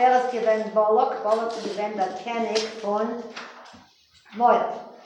er ist gewinnt Bollock, Bollock ist gewinnt der König von